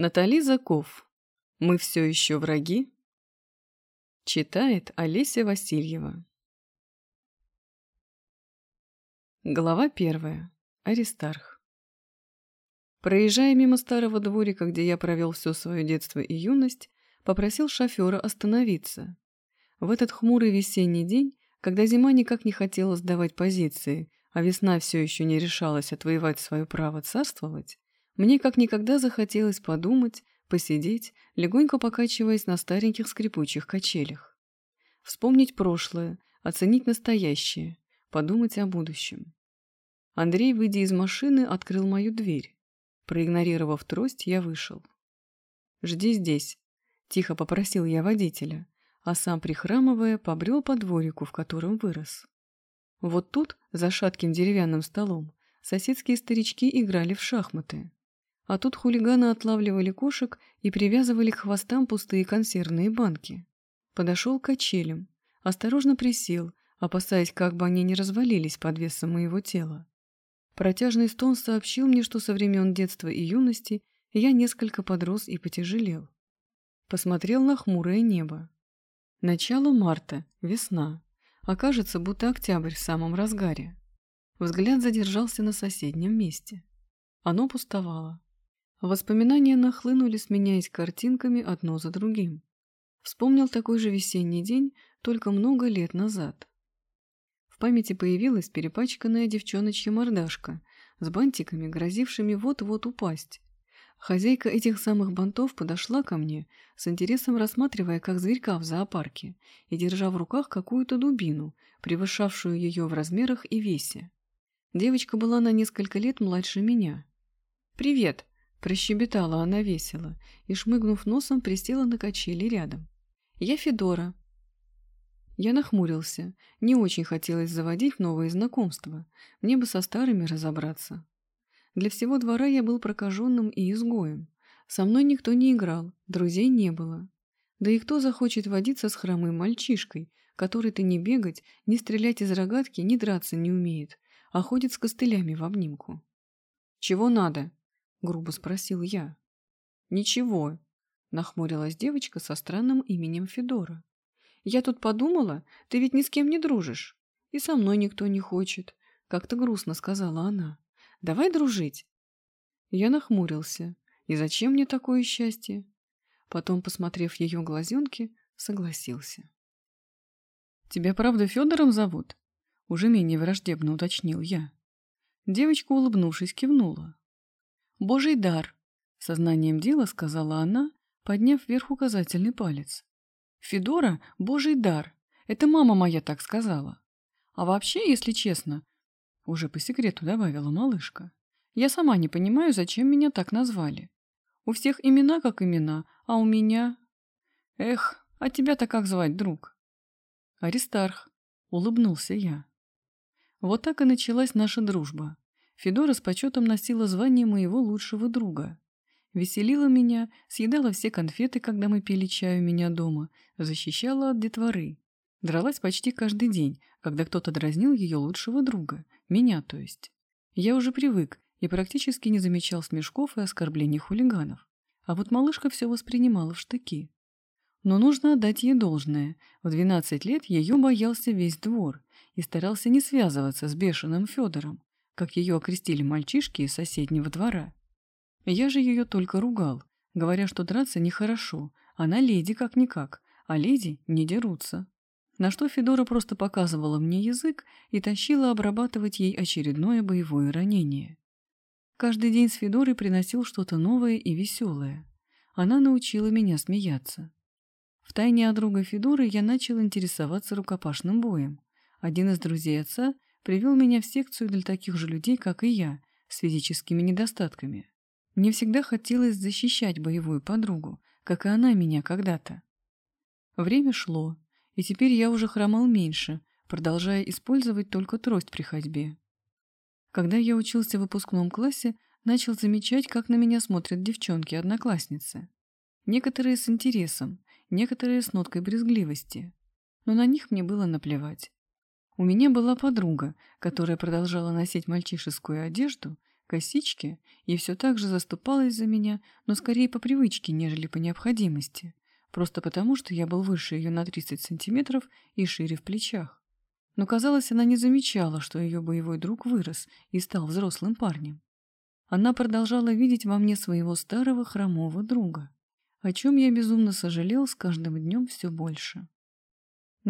Натали Заков. Мы все еще враги? Читает Олеся Васильева. Глава первая. Аристарх. Проезжая мимо старого дворика, где я провел все свое детство и юность, попросил шофера остановиться. В этот хмурый весенний день, когда зима никак не хотела сдавать позиции, а весна все еще не решалась отвоевать свое право царствовать, мне как никогда захотелось подумать, посидеть, легонько покачиваясь на стареньких скрипучих качелях. Вспомнить прошлое, оценить настоящее, подумать о будущем. Андрей, выйдя из машины, открыл мою дверь. Проигнорировав трость, я вышел. «Жди здесь», — тихо попросил я водителя, а сам, прихрамывая, побрел по дворику, в котором вырос. Вот тут, за шатким деревянным столом, соседские старички играли в шахматы. А тут хулиганы отлавливали кошек и привязывали к хвостам пустые консервные банки. Подошел к качелям, осторожно присел, опасаясь, как бы они не развалились под весом моего тела. Протяжный стон сообщил мне, что со времен детства и юности я несколько подрос и потяжелел. Посмотрел на хмурое небо. Начало марта, весна. Окажется, будто октябрь в самом разгаре. Взгляд задержался на соседнем месте. Оно пустовало. Воспоминания нахлынули, сменяясь картинками одно за другим. Вспомнил такой же весенний день, только много лет назад. В памяти появилась перепачканная девчоночья мордашка с бантиками, грозившими вот-вот упасть. Хозяйка этих самых бантов подошла ко мне, с интересом рассматривая, как зверька в зоопарке, и держа в руках какую-то дубину, превышавшую ее в размерах и весе. Девочка была на несколько лет младше меня. «Привет!» Прощебетала она весело и, шмыгнув носом, присела на качели рядом. «Я Федора». Я нахмурился. Не очень хотелось заводить новые знакомства. Мне бы со старыми разобраться. Для всего двора я был прокаженным и изгоем. Со мной никто не играл, друзей не было. Да и кто захочет водиться с хромым мальчишкой, который-то не бегать, не стрелять из рогатки, не драться не умеет, а ходит с костылями в обнимку? «Чего надо?» — грубо спросил я. «Ничего», — нахмурилась девочка со странным именем Федора. «Я тут подумала, ты ведь ни с кем не дружишь. И со мной никто не хочет», — как-то грустно сказала она. «Давай дружить». Я нахмурился. «И зачем мне такое счастье?» Потом, посмотрев ее глазенки, согласился. «Тебя правда Федором зовут?» Уже менее враждебно уточнил я. Девочка, улыбнувшись, кивнула. Божий дар, сознанием дела сказала она, подняв вверх указательный палец. Федора — божий дар. Это мама моя так сказала. А вообще, если честно, уже по секрету добавила малышка, я сама не понимаю, зачем меня так назвали. У всех имена как имена, а у меня... Эх, а тебя-то как звать, друг? Аристарх, улыбнулся я. Вот так и началась наша дружба. Федора с почетом носила звание моего лучшего друга. Веселила меня, съедала все конфеты, когда мы пили чай у меня дома, защищала от детворы. Дралась почти каждый день, когда кто-то дразнил ее лучшего друга, меня то есть. Я уже привык и практически не замечал смешков и оскорблений хулиганов. А вот малышка все воспринимала в штыки. Но нужно отдать ей должное. В 12 лет ее боялся весь двор и старался не связываться с бешеным Федором как ее окрестили мальчишки из соседнего двора. Я же ее только ругал, говоря, что драться нехорошо, она леди как-никак, а леди не дерутся. На что Федора просто показывала мне язык и тащила обрабатывать ей очередное боевое ранение. Каждый день с Федорой приносил что-то новое и веселое. Она научила меня смеяться. Втайне от друга Федоры я начал интересоваться рукопашным боем. Один из друзей отца привел меня в секцию для таких же людей, как и я, с физическими недостатками. Мне всегда хотелось защищать боевую подругу, как и она меня когда-то. Время шло, и теперь я уже хромал меньше, продолжая использовать только трость при ходьбе. Когда я учился в выпускном классе, начал замечать, как на меня смотрят девчонки-одноклассницы. Некоторые с интересом, некоторые с ноткой брезгливости. Но на них мне было наплевать. У меня была подруга, которая продолжала носить мальчишескую одежду, косички и все так же заступалась за меня, но скорее по привычке, нежели по необходимости, просто потому, что я был выше ее на 30 сантиметров и шире в плечах. Но, казалось, она не замечала, что ее боевой друг вырос и стал взрослым парнем. Она продолжала видеть во мне своего старого хромого друга, о чем я безумно сожалел с каждым днем все больше.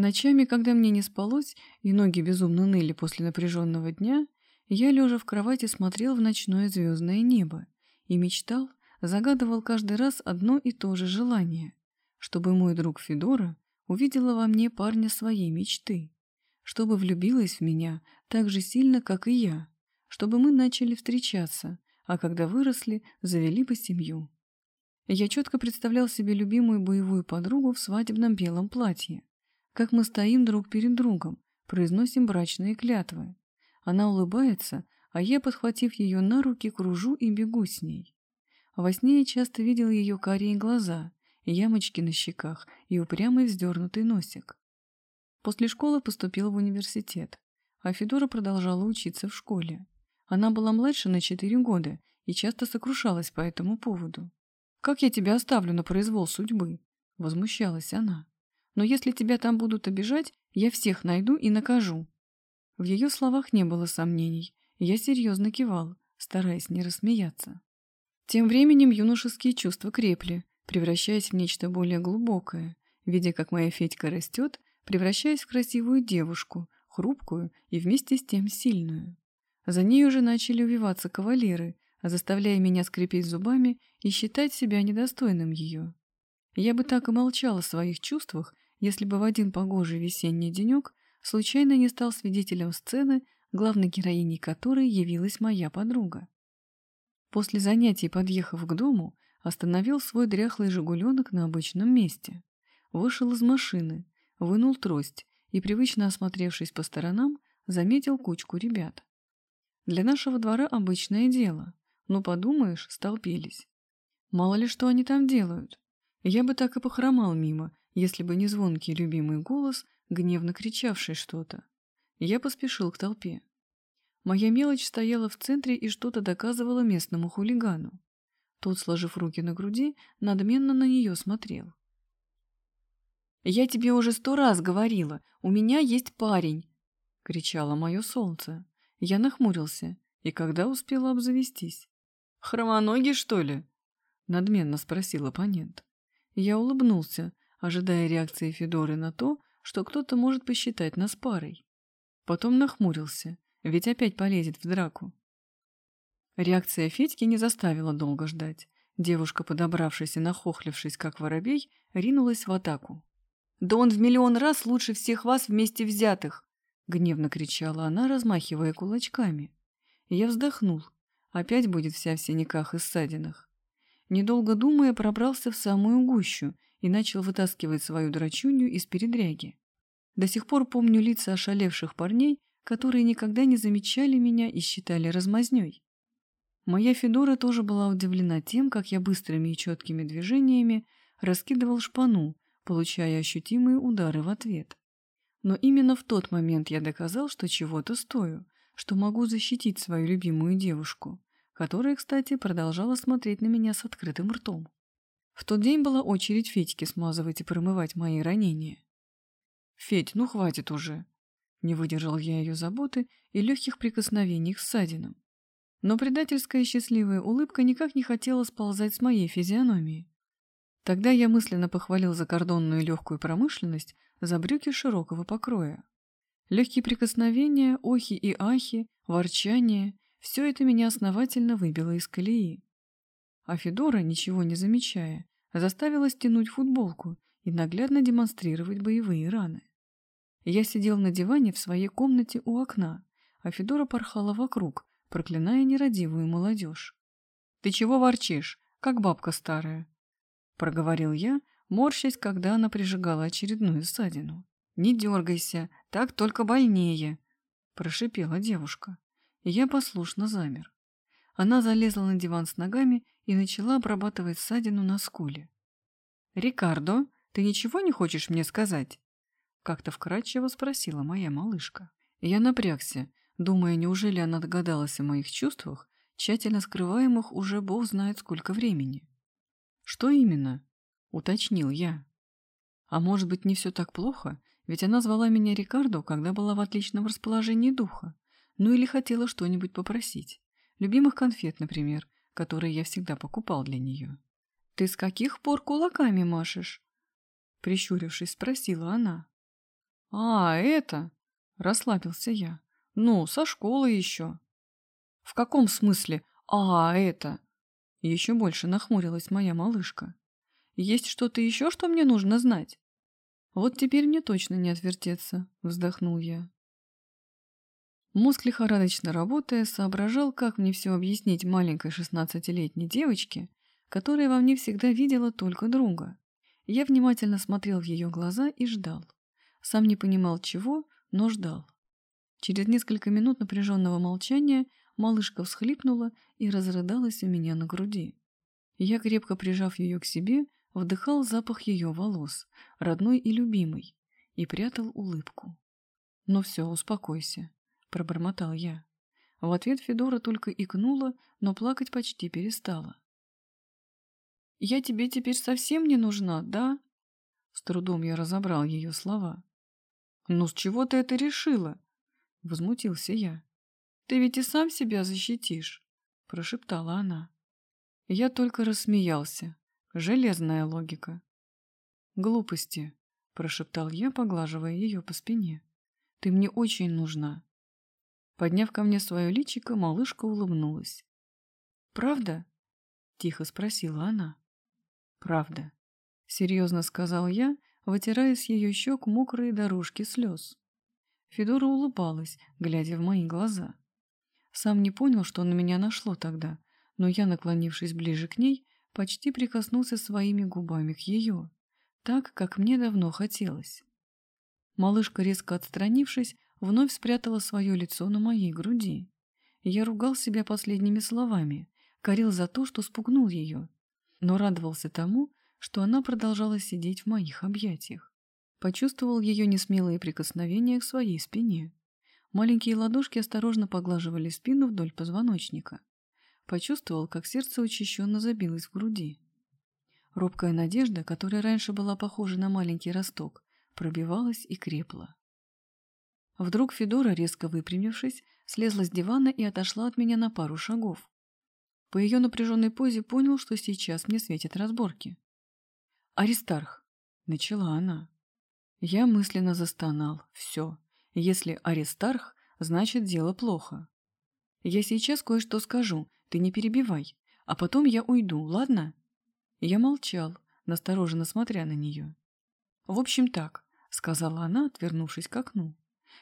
Ночами, когда мне не спалось и ноги безумно ныли после напряженного дня, я, лежа в кровати, смотрел в ночное звездное небо и мечтал, загадывал каждый раз одно и то же желание, чтобы мой друг Федора увидела во мне парня своей мечты, чтобы влюбилась в меня так же сильно, как и я, чтобы мы начали встречаться, а когда выросли, завели бы семью. Я четко представлял себе любимую боевую подругу в свадебном белом платье, как мы стоим друг перед другом, произносим брачные клятвы, она улыбается, а я, подхватив ее на руки, кружу и бегу с ней. Во сне я часто видел ее карие глаза, ямочки на щеках и упрямый вздернутый носик. После школы поступил в университет, а Федора продолжала учиться в школе. Она была младше на четыре года и часто сокрушалась по этому поводу. «Как я тебя оставлю на произвол судьбы?» — возмущалась она. «Но если тебя там будут обижать, я всех найду и накажу». В ее словах не было сомнений, я серьезно кивал, стараясь не рассмеяться. Тем временем юношеские чувства крепли, превращаясь в нечто более глубокое, видя, как моя Федька растет, превращаясь в красивую девушку, хрупкую и вместе с тем сильную. За ней уже начали увиваться кавалеры, заставляя меня скрипеть зубами и считать себя недостойным ее. Я бы так и молчал о своих чувствах, если бы в один погожий весенний денек случайно не стал свидетелем сцены, главной героиней которой явилась моя подруга. После занятий, подъехав к дому, остановил свой дряхлый «Жигуленок» на обычном месте. Вышел из машины, вынул трость и, привычно осмотревшись по сторонам, заметил кучку ребят. Для нашего двора обычное дело, но, подумаешь, столпились. Мало ли что они там делают. Я бы так и похромал мимо, если бы не звонкий любимый голос гневно кричавший что-то. Я поспешил к толпе. Моя мелочь стояла в центре и что-то доказывала местному хулигану. Тот, сложив руки на груди, надменно на нее смотрел. «Я тебе уже сто раз говорила, у меня есть парень!» — кричало мое солнце. Я нахмурился, и когда успела обзавестись? «Хромоногий, что ли?» — надменно спросил оппонент. Я улыбнулся, ожидая реакции Федоры на то, что кто-то может посчитать нас парой. Потом нахмурился, ведь опять полезет в драку. Реакция Федьки не заставила долго ждать. Девушка, подобравшись и нахохлившись, как воробей, ринулась в атаку. «Да он в миллион раз лучше всех вас вместе взятых!» — гневно кричала она, размахивая кулачками. Я вздохнул. Опять будет вся в синяках и ссадинах. Недолго думая, пробрался в самую гущу и начал вытаскивать свою драчунью из передряги. До сих пор помню лица ошалевших парней, которые никогда не замечали меня и считали размазнёй. Моя Федора тоже была удивлена тем, как я быстрыми и четкими движениями раскидывал шпану, получая ощутимые удары в ответ. Но именно в тот момент я доказал, что чего-то стою, что могу защитить свою любимую девушку, которая, кстати, продолжала смотреть на меня с открытым ртом. В тот день была очередь Федьки смазывать и промывать мои ранения. «Федь, ну хватит уже!» Не выдержал я ее заботы и легких прикосновений к ссадинам. Но предательская счастливая улыбка никак не хотела сползать с моей физиономии. Тогда я мысленно похвалил закордонную легкую промышленность за брюки широкого покроя. Легкие прикосновения, охи и ахи, ворчание — все это меня основательно выбило из колеи. А Федора, ничего не замечая, заставила стянуть футболку и наглядно демонстрировать боевые раны. Я сидел на диване в своей комнате у окна, а Федора порхала вокруг, проклиная нерадивую молодежь. «Ты чего ворчишь, как бабка старая?» — проговорил я, морщась, когда она прижигала очередную ссадину. «Не дергайся, так только больнее», — прошипела девушка. я послушно замер. Она залезла на диван с ногами и начала обрабатывать ссадину на скуле. «Рикардо, ты ничего не хочешь мне сказать?» Как-то вкратчиво спросила моя малышка. Я напрягся, думая, неужели она догадалась о моих чувствах, тщательно скрываемых уже бог знает сколько времени. «Что именно?» — уточнил я. «А может быть, не все так плохо, ведь она звала меня Рикардо, когда была в отличном расположении духа, ну или хотела что-нибудь попросить. Любимых конфет, например, которые я всегда покупал для нее. «Ты с каких пор кулаками машешь?» Прищурившись, спросила она. «А, это...» — расслабился я. «Ну, со школы еще». «В каком смысле? А, это...» Еще больше нахмурилась моя малышка. «Есть что-то еще, что мне нужно знать?» «Вот теперь мне точно не отвертеться», — вздохнул я. Мозг лихорадочно работая, соображал, как мне все объяснить маленькой шестнадцатилетней девочке, которая во мне всегда видела только друга. Я внимательно смотрел в ее глаза и ждал. Сам не понимал чего, но ждал. Через несколько минут напряженного молчания малышка всхлипнула и разрыдалась у меня на груди. Я, крепко прижав ее к себе, вдыхал запах ее волос, родной и любимый, и прятал улыбку. «Ну все, успокойся», — пробормотал я. В ответ Федора только икнула, но плакать почти перестала. «Я тебе теперь совсем не нужна, да?» С трудом я разобрал ее слова. «Ну с чего ты это решила?» Возмутился я. «Ты ведь и сам себя защитишь», прошептала она. Я только рассмеялся. Железная логика. «Глупости», — прошептал я, поглаживая ее по спине. «Ты мне очень нужна». Подняв ко мне свое личико, малышка улыбнулась. «Правда?» — тихо спросила она. «Правда», — серьезно сказал я, вытирая с ее щек мокрые дорожки слез. Федора улыбалась, глядя в мои глаза. Сам не понял, что на меня нашло тогда, но я, наклонившись ближе к ней, почти прикоснулся своими губами к ее, так, как мне давно хотелось. Малышка, резко отстранившись, вновь спрятала свое лицо на моей груди. Я ругал себя последними словами, корил за то, что спугнул ее, но радовался тому, что она продолжала сидеть в моих объятиях. Почувствовал ее несмелые прикосновения к своей спине. Маленькие ладошки осторожно поглаживали спину вдоль позвоночника. Почувствовал, как сердце учащенно забилось в груди. Робкая надежда, которая раньше была похожа на маленький росток, пробивалась и крепла. Вдруг Федора, резко выпрямившись, слезла с дивана и отошла от меня на пару шагов. По ее напряженной позе понял, что сейчас мне светят разборки. «Аристарх», — начала она. Я мысленно застонал. «Все. Если Аристарх, значит, дело плохо. Я сейчас кое-что скажу, ты не перебивай, а потом я уйду, ладно?» Я молчал, настороженно смотря на нее. «В общем так», — сказала она, отвернувшись к окну.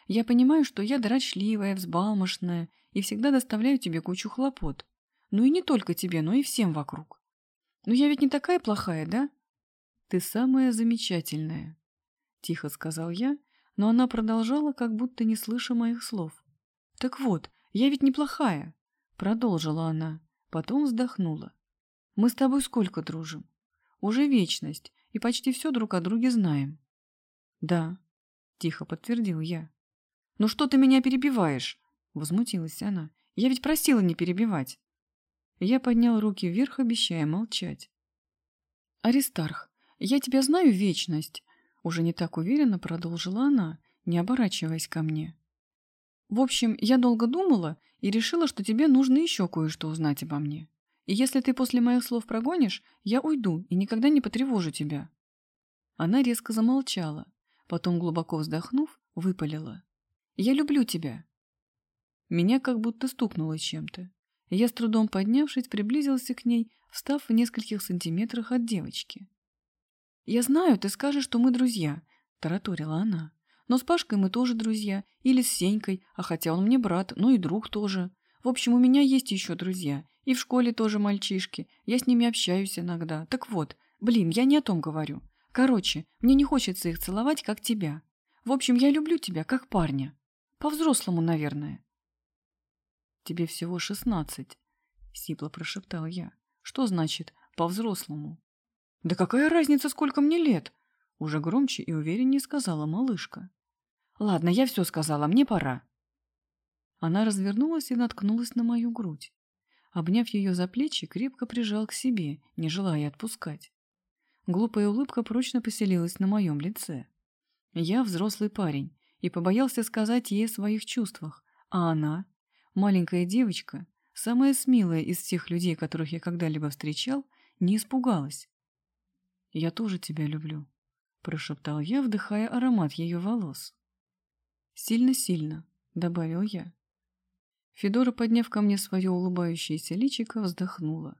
«Я понимаю, что я дрочливая, взбалмошная и всегда доставляю тебе кучу хлопот. Ну и не только тебе, но и всем вокруг. Но я ведь не такая плохая, да?» «Ты самая замечательная», — тихо сказал я, но она продолжала, как будто не слыша моих слов. «Так вот, я ведь неплохая», — продолжила она, потом вздохнула. «Мы с тобой сколько дружим? Уже вечность, и почти все друг о друге знаем». «Да», — тихо подтвердил я. «Ну что ты меня перебиваешь?» — возмутилась она. «Я ведь просила не перебивать». Я поднял руки вверх, обещая молчать. «Аристарх, я тебя знаю вечность», — уже не так уверенно продолжила она, не оборачиваясь ко мне. В общем, я долго думала и решила, что тебе нужно еще кое-что узнать обо мне. И если ты после моих слов прогонишь, я уйду и никогда не потревожу тебя». Она резко замолчала, потом, глубоко вздохнув, выпалила. «Я люблю тебя». Меня как будто стукнуло чем-то. Я с трудом поднявшись, приблизился к ней, встав в нескольких сантиметрах от девочки. «Я знаю, ты скажешь, что мы друзья», — тараторила она. Но с Пашкой мы тоже друзья. Или с Сенькой, а хотя он мне брат, ну и друг тоже. В общем, у меня есть еще друзья. И в школе тоже мальчишки. Я с ними общаюсь иногда. Так вот, блин, я не о том говорю. Короче, мне не хочется их целовать, как тебя. В общем, я люблю тебя, как парня. По-взрослому, наверное. Тебе всего шестнадцать, — сипло прошептал я. Что значит «по-взрослому»? Да какая разница, сколько мне лет? Уже громче и увереннее сказала малышка. Ладно, я все сказала, мне пора. Она развернулась и наткнулась на мою грудь. Обняв ее за плечи, крепко прижал к себе, не желая отпускать. Глупая улыбка прочно поселилась на моем лице. Я взрослый парень и побоялся сказать ей о своих чувствах, а она, маленькая девочка, самая смелая из всех людей, которых я когда-либо встречал, не испугалась. «Я тоже тебя люблю», — прошептал я, вдыхая аромат ее волос. «Сильно-сильно», — добавил я. Федора, подняв ко мне свое улыбающееся личико, вздохнула.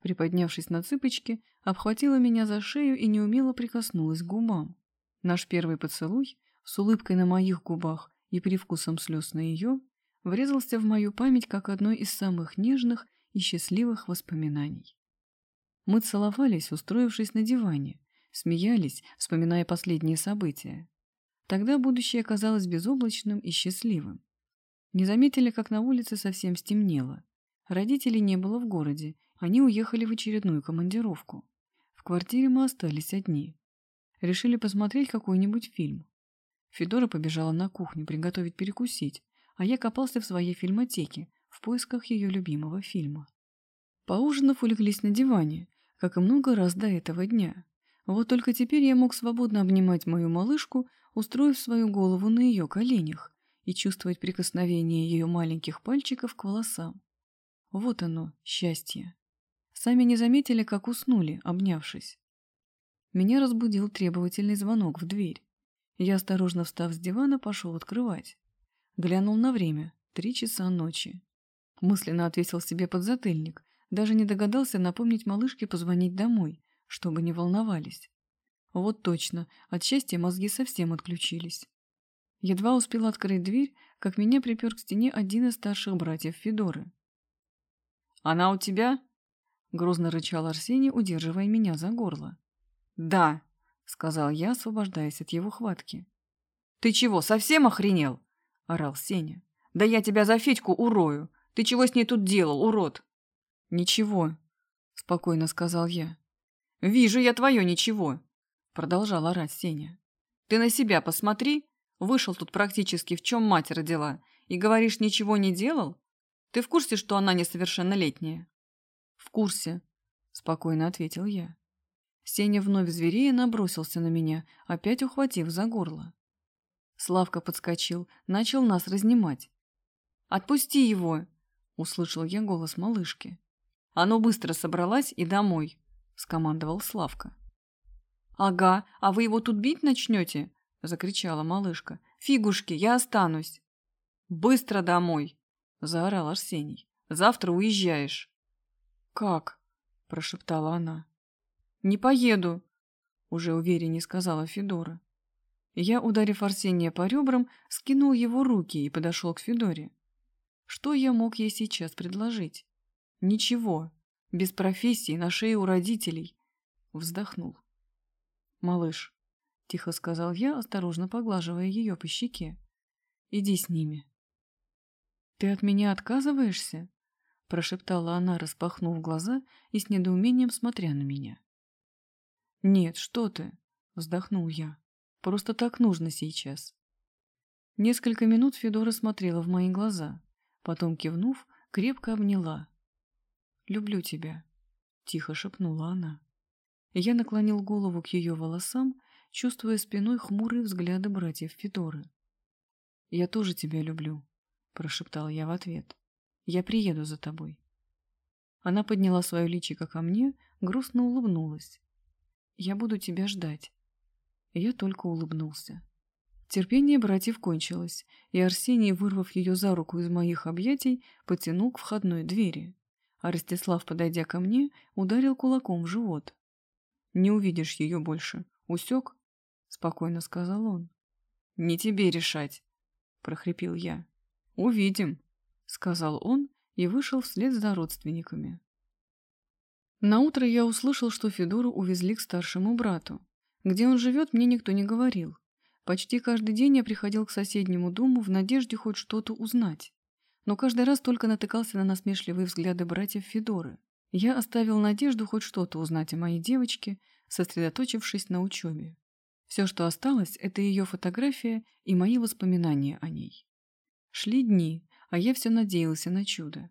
Приподнявшись на цыпочки, обхватила меня за шею и неумело прикоснулась к губам. Наш первый поцелуй, с улыбкой на моих губах и привкусом слез на ее, врезался в мою память как одно из самых нежных и счастливых воспоминаний. Мы целовались, устроившись на диване, смеялись, вспоминая последние события. Тогда будущее казалось безоблачным и счастливым. Не заметили, как на улице совсем стемнело. Родителей не было в городе, они уехали в очередную командировку. В квартире мы остались одни. Решили посмотреть какой-нибудь фильм. Федора побежала на кухню приготовить перекусить, а я копался в своей фильмотеке в поисках ее любимого фильма. Поужинав, улеглись на диване, как и много раз до этого дня. Вот только теперь я мог свободно обнимать мою малышку, устроив свою голову на ее коленях и чувствовать прикосновение ее маленьких пальчиков к волосам. Вот оно, счастье. Сами не заметили, как уснули, обнявшись. Меня разбудил требовательный звонок в дверь. Я, осторожно встав с дивана, пошел открывать. Глянул на время. Три часа ночи. Мысленно ответил себе подзатыльник. Даже не догадался напомнить малышке позвонить домой, чтобы не волновались. Вот точно, от счастья мозги совсем отключились. Едва успел открыть дверь, как меня припер к стене один из старших братьев Федоры. «Она у тебя?» — грозно рычал Арсений, удерживая меня за горло. «Да», — сказал я, освобождаясь от его хватки. «Ты чего, совсем охренел?» — орал Сеня. «Да я тебя за Федьку урою! Ты чего с ней тут делал, урод?» «Ничего», — спокойно сказал я. «Вижу я твое ничего», — продолжал орать Сеня. «Ты на себя посмотри. Вышел тут практически в чем мать родила. И говоришь, ничего не делал? Ты в курсе, что она несовершеннолетняя?» «В курсе», — спокойно ответил я. Сеня вновь зверея набросился на меня, опять ухватив за горло. Славка подскочил, начал нас разнимать. «Отпусти его!» — услышал я голос малышки. «А быстро собралась и домой!» — скомандовал Славка. «Ага, а вы его тут бить начнете?» — закричала малышка. «Фигушки, я останусь!» «Быстро домой!» — заорал Арсений. «Завтра уезжаешь!» «Как?» — прошептала она. «Не поеду», — уже увереннее сказала Федора. Я, ударив Арсения по ребрам, скинул его руки и подошел к Федоре. Что я мог ей сейчас предложить? Ничего. Без профессии, на шее у родителей. Вздохнул. «Малыш», — тихо сказал я, осторожно поглаживая ее по щеке, — «иди с ними». «Ты от меня отказываешься?» — прошептала она, распахнув глаза и с недоумением смотря на меня. «Нет, что ты!» — вздохнул я. «Просто так нужно сейчас». Несколько минут Федора смотрела в мои глаза, потом, кивнув, крепко обняла. «Люблю тебя», — тихо шепнула она. Я наклонил голову к ее волосам, чувствуя спиной хмурые взгляды братьев Федоры. «Я тоже тебя люблю», — прошептал я в ответ. «Я приеду за тобой». Она подняла свое личико ко мне, грустно улыбнулась. Я буду тебя ждать». Я только улыбнулся. Терпение братьев кончилось, и Арсений, вырвав ее за руку из моих объятий, потянул к входной двери. А Ростислав, подойдя ко мне, ударил кулаком в живот. «Не увидишь ее больше. Усек?» — спокойно сказал он. «Не тебе решать», — прохрипел я. «Увидим», — сказал он и вышел вслед за родственниками. Наутро я услышал, что Федору увезли к старшему брату. Где он живет, мне никто не говорил. Почти каждый день я приходил к соседнему дому в надежде хоть что-то узнать. Но каждый раз только натыкался на насмешливые взгляды братьев Федоры. Я оставил надежду хоть что-то узнать о моей девочке, сосредоточившись на учебе. Все, что осталось, это ее фотография и мои воспоминания о ней. Шли дни, а я все надеялся на чудо.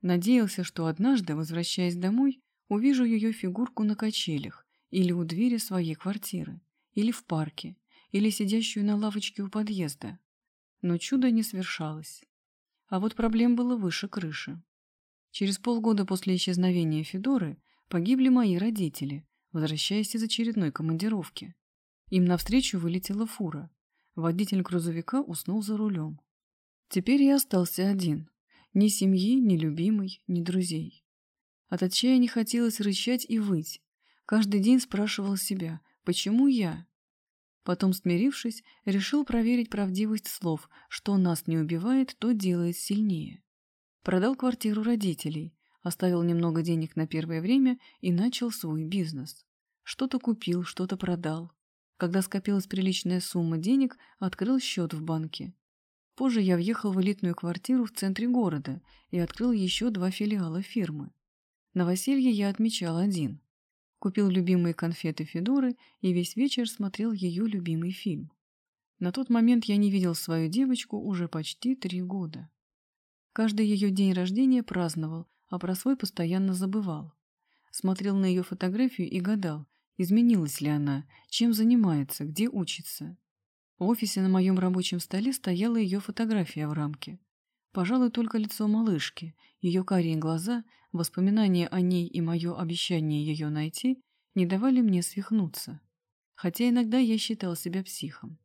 Надеялся, что однажды, возвращаясь домой, увижу ее фигурку на качелях или у двери своей квартиры, или в парке, или сидящую на лавочке у подъезда. Но чудо не свершалось. А вот проблем было выше крыши. Через полгода после исчезновения Федоры погибли мои родители, возвращаясь из очередной командировки. Им навстречу вылетела фура. Водитель грузовика уснул за рулем. Теперь я остался один. Ни семьи, ни любимой, ни друзей. От отчаяния хотелось рычать и выть. Каждый день спрашивал себя, почему я? Потом, смирившись, решил проверить правдивость слов, что нас не убивает, то делает сильнее. Продал квартиру родителей, оставил немного денег на первое время и начал свой бизнес. Что-то купил, что-то продал. Когда скопилась приличная сумма денег, открыл счет в банке. Позже я въехал в элитную квартиру в центре города и открыл еще два филиала фирмы. Новоселье я отмечал один. Купил любимые конфеты Федоры и весь вечер смотрел ее любимый фильм. На тот момент я не видел свою девочку уже почти три года. Каждый ее день рождения праздновал, а про свой постоянно забывал. Смотрел на ее фотографию и гадал, изменилась ли она, чем занимается, где учится. В офисе на моем рабочем столе стояла ее фотография в рамке. Пожалуй, только лицо малышки, ее карие глаза, воспоминания о ней и мое обещание ее найти не давали мне свихнуться. Хотя иногда я считал себя психом.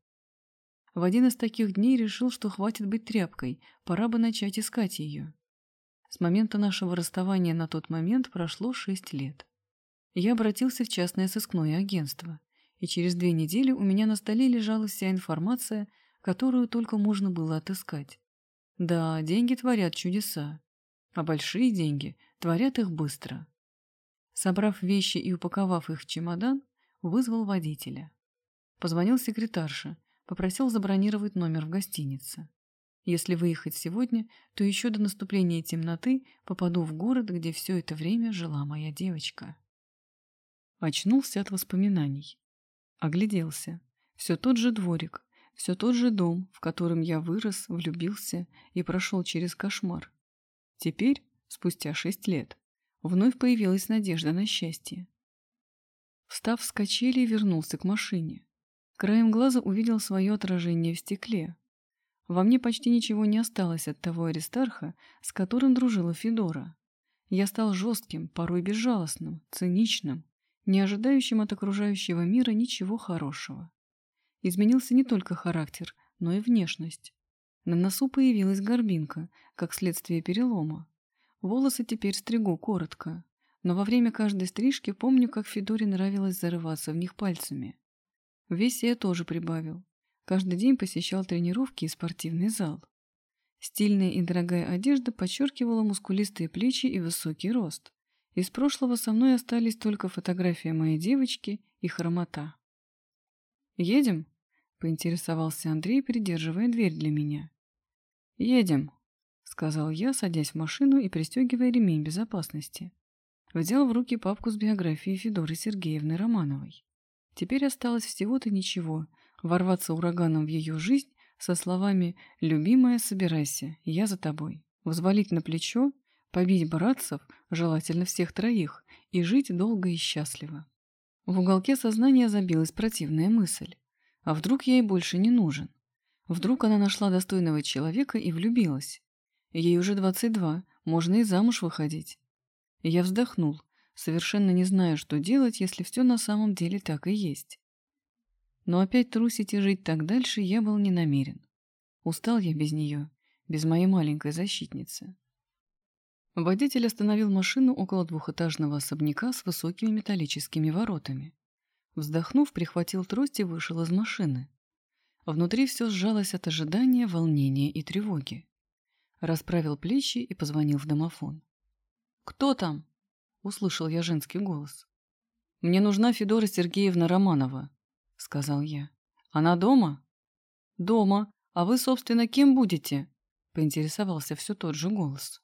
В один из таких дней решил, что хватит быть тряпкой, пора бы начать искать ее. С момента нашего расставания на тот момент прошло шесть лет. Я обратился в частное сыскное агентство, и через две недели у меня на столе лежала вся информация, которую только можно было отыскать. Да, деньги творят чудеса, а большие деньги творят их быстро. Собрав вещи и упаковав их в чемодан, вызвал водителя. Позвонил секретарше, попросил забронировать номер в гостинице. Если выехать сегодня, то еще до наступления темноты попаду в город, где все это время жила моя девочка. Очнулся от воспоминаний. Огляделся. Все тот же дворик, все тот же дом, в котором я вырос, влюбился и прошел через кошмар. Теперь, спустя шесть лет, вновь появилась надежда на счастье. Встав с качели, вернулся к машине. Краем глаза увидел свое отражение в стекле. Во мне почти ничего не осталось от того Аристарха, с которым дружила Федора. Я стал жестким, порой безжалостным, циничным, не ожидающим от окружающего мира ничего хорошего. Изменился не только характер, но и внешность. На носу появилась горбинка, как следствие перелома. Волосы теперь стригу коротко, но во время каждой стрижки помню, как Федоре нравилось зарываться в них пальцами. В я тоже прибавил. Каждый день посещал тренировки и спортивный зал. Стильная и дорогая одежда подчеркивала мускулистые плечи и высокий рост. Из прошлого со мной остались только фотография моей девочки и хромота. «Едем?» — поинтересовался Андрей, придерживая дверь для меня. «Едем», — сказал я, садясь в машину и пристегивая ремень безопасности. Взял в руки папку с биографией Федоры Сергеевны Романовой. Теперь осталось всего-то ничего — ворваться ураганом в ее жизнь со словами «Любимая, собирайся, я за тобой», взвалить на плечо, побить братцев, желательно всех троих, и жить долго и счастливо. В уголке сознания забилась противная мысль. А вдруг я ей больше не нужен? Вдруг она нашла достойного человека и влюбилась. Ей уже 22, можно и замуж выходить. я вздохнул, совершенно не зная, что делать, если все на самом деле так и есть. Но опять трусить и жить так дальше я был не намерен. Устал я без нее, без моей маленькой защитницы. Водитель остановил машину около двухэтажного особняка с высокими металлическими воротами. Вздохнув, прихватил трость и вышел из машины. Внутри все сжалось от ожидания, волнения и тревоги. Расправил плечи и позвонил в домофон. «Кто там?» — услышал я женский голос. «Мне нужна Федора Сергеевна Романова», — сказал я. «Она дома?» «Дома. А вы, собственно, кем будете?» — поинтересовался все тот же голос.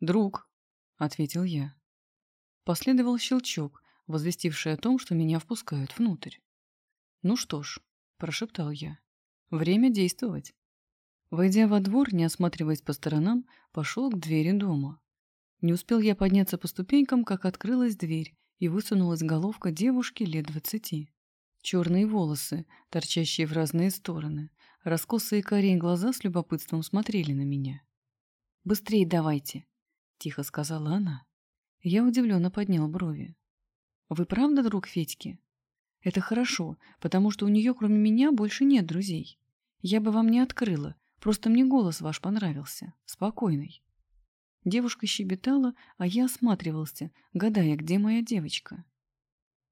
«Друг», — ответил я. Последовал щелчок, возвестивший о том, что меня впускают внутрь. «Ну что ж», — прошептал я, — «время действовать». Войдя во двор, не осматриваясь по сторонам, пошел к двери дома. Не успел я подняться по ступенькам, как открылась дверь, и высунулась головка девушки лет двадцати. Черные волосы, торчащие в разные стороны, раскосые корей глаза с любопытством смотрели на меня. «Быстрее давайте!» — тихо сказала она. Я удивленно поднял брови. «Вы правда друг Федьки?» «Это хорошо, потому что у нее кроме меня больше нет друзей. Я бы вам не открыла, просто мне голос ваш понравился, спокойный». Девушка щебетала, а я осматривался, гадая, где моя девочка.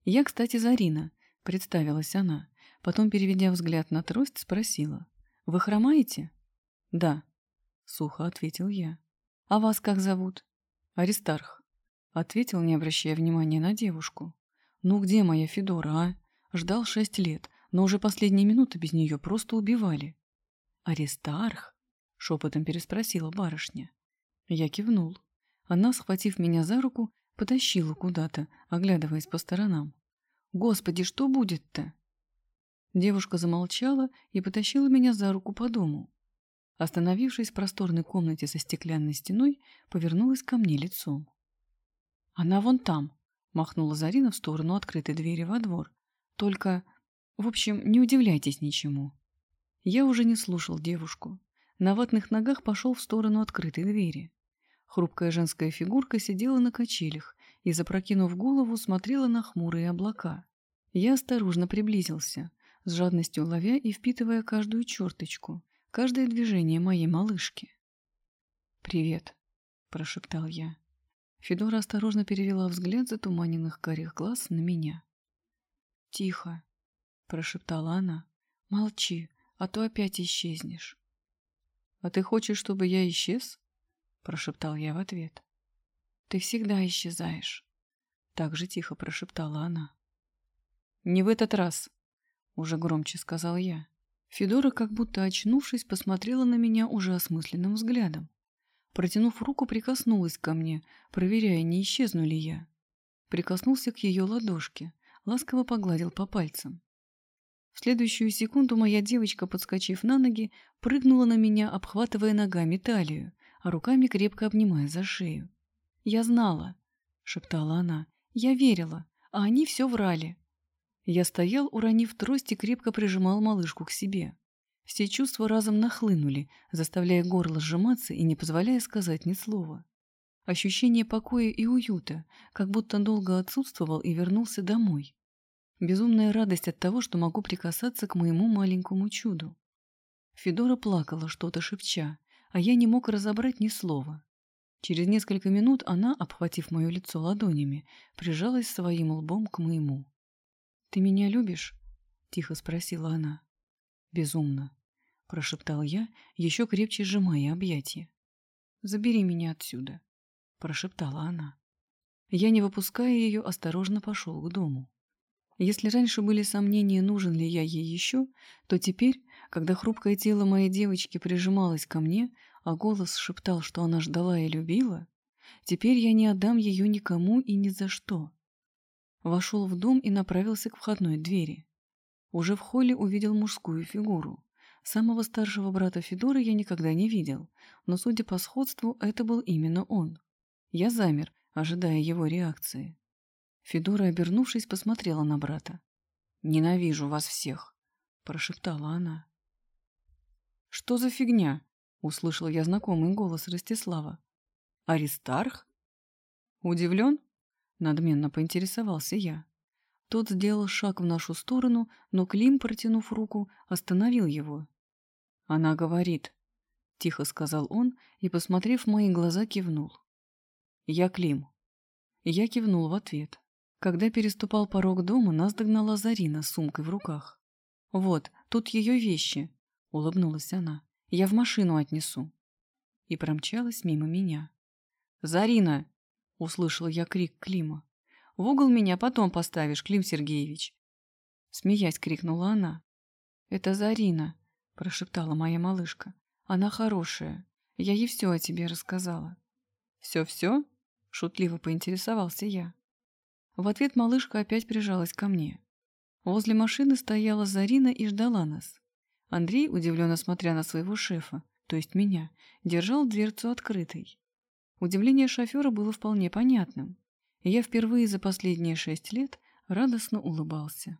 «Я, кстати, Зарина», — представилась она. Потом, переведя взгляд на трость, спросила. «Вы хромаете?» «Да», — сухо ответил я. «А вас как зовут?» «Аристарх», — ответил, не обращая внимания на девушку. «Ну где моя Федора, а? Ждал шесть лет, но уже последние минуты без нее просто убивали». «Аристарх?» — шепотом переспросила барышня. Я кивнул. Она, схватив меня за руку, потащила куда-то, оглядываясь по сторонам. «Господи, что будет-то?» Девушка замолчала и потащила меня за руку по дому. Остановившись в просторной комнате со стеклянной стеной, повернулась ко мне лицом. «Она вон там», — махнула Зарина в сторону открытой двери во двор. «Только, в общем, не удивляйтесь ничему». Я уже не слушал девушку. На ватных ногах пошел в сторону открытой двери. Хрупкая женская фигурка сидела на качелях и, запрокинув голову, смотрела на хмурые облака. Я осторожно приблизился, с жадностью ловя и впитывая каждую черточку, каждое движение моей малышки. «Привет», — прошептал я. Федора осторожно перевела взгляд затуманенных карих глаз на меня. «Тихо», — прошептала она. «Молчи, а то опять исчезнешь». «А ты хочешь, чтобы я исчез?» прошептал я в ответ. Ты всегда исчезаешь, так же тихо прошептала она. Не в этот раз, уже громче сказал я. Федора, как будто очнувшись, посмотрела на меня уже осмысленным взглядом. Протянув руку, прикоснулась ко мне, проверяя, не исчезну ли я. Прикоснулся к ее ладошке, ласково погладил по пальцам. В следующую секунду моя девочка, подскочив на ноги, прыгнула на меня, обхватывая ногами талию, а руками крепко обнимая за шею. «Я знала», — шептала она, — «я верила, а они все врали». Я стоял, уронив трость и крепко прижимал малышку к себе. Все чувства разом нахлынули, заставляя горло сжиматься и не позволяя сказать ни слова. Ощущение покоя и уюта, как будто долго отсутствовал и вернулся домой. Безумная радость от того, что могу прикасаться к моему маленькому чуду. Федора плакала, что-то шепча, а я не мог разобрать ни слова. Через несколько минут она, обхватив мое лицо ладонями, прижалась своим лбом к моему. «Ты меня любишь?» — тихо спросила она. «Безумно», — прошептал я, еще крепче сжимая объятия. «Забери меня отсюда», — прошептала она. Я, не выпуская ее, осторожно пошел к дому. Если раньше были сомнения, нужен ли я ей еще, то теперь, когда хрупкое тело моей девочки прижималось ко мне, а голос шептал, что она ждала и любила, теперь я не отдам ее никому и ни за что. Вошел в дом и направился к входной двери. Уже в холле увидел мужскую фигуру. Самого старшего брата Федора я никогда не видел, но, судя по сходству, это был именно он. Я замер, ожидая его реакции. Федора, обернувшись, посмотрела на брата. «Ненавижу вас всех», — прошептала она. «Что за фигня?» — услышал я знакомый голос Ростислава. «Аристарх?» «Удивлен?» — надменно поинтересовался я. Тот сделал шаг в нашу сторону, но Клим, протянув руку, остановил его. «Она говорит», — тихо сказал он и, посмотрев в мои глаза, кивнул. «Я Клим». Я кивнул в ответ. Когда переступал порог дома, нас догнала Зарина с сумкой в руках. «Вот, тут ее вещи», — улыбнулась она. «Я в машину отнесу». И промчалась мимо меня. «Зарина!» — услышал я крик Клима. «В угол меня потом поставишь, Клим Сергеевич!» Смеясь, крикнула она. «Это Зарина», — прошептала моя малышка. «Она хорошая. Я ей все о тебе рассказала». «Все-все?» — шутливо поинтересовался я. В ответ малышка опять прижалась ко мне. Возле машины стояла Зарина и ждала нас. Андрей, удивленно смотря на своего шефа, то есть меня, держал дверцу открытой. Удивление шофера было вполне понятным. Я впервые за последние шесть лет радостно улыбался.